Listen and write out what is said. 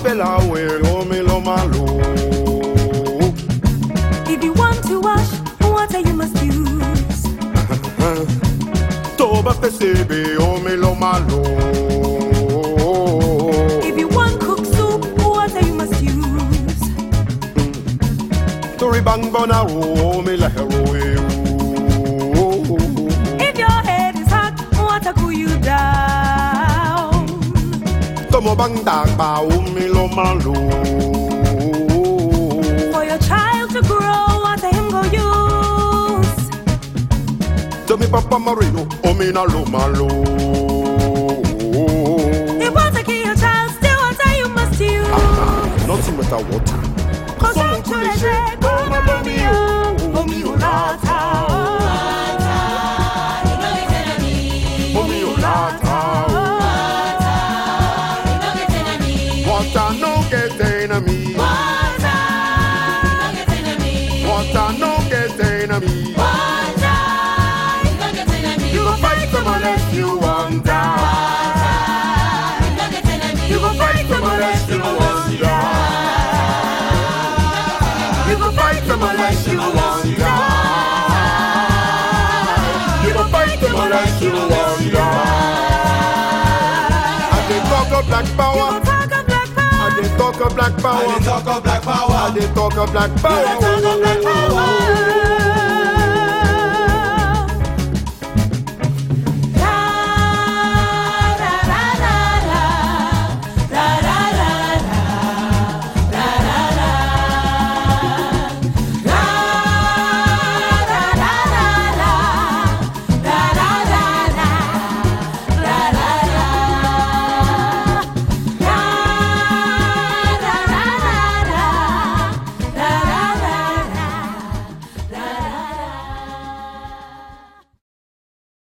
Toba pela we me. If you want to wash, water you must use. Toba pesebe me lo malo. If you want cook soup, water you must use. Tori bang bona o oh, me la hero. Eh, oh. Tomo bang dag ba o me lo malo. For your child to grow, water him go use. To me papa marino me na lo malo. If water kill your child, still water you must ah, ah, use. Nothing but a water. Cause I'm too Water no get enemy. Water no get enemy. You go fight them unless you want die. You go fight them unless you want die. You go fight them unless you want die. You go fight them unless you want die. I talk of black power. Talk of black I power. dey talk of black power. dey talk of black You go talk of black power.